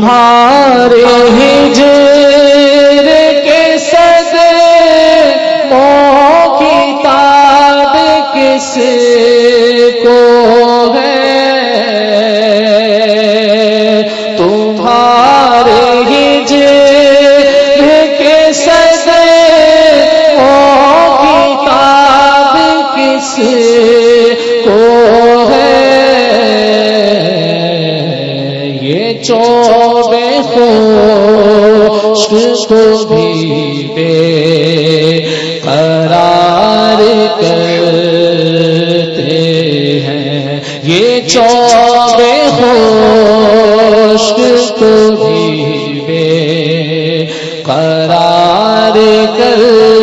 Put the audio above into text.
تمہارے ہجر کے سد مو کتاب کس کو ہے؟ یہ چوبے خوش کو بھی بے قرار کرتے ہیں۔ یہ چوبے خوش کو بھی بے قرار کرتے ہیں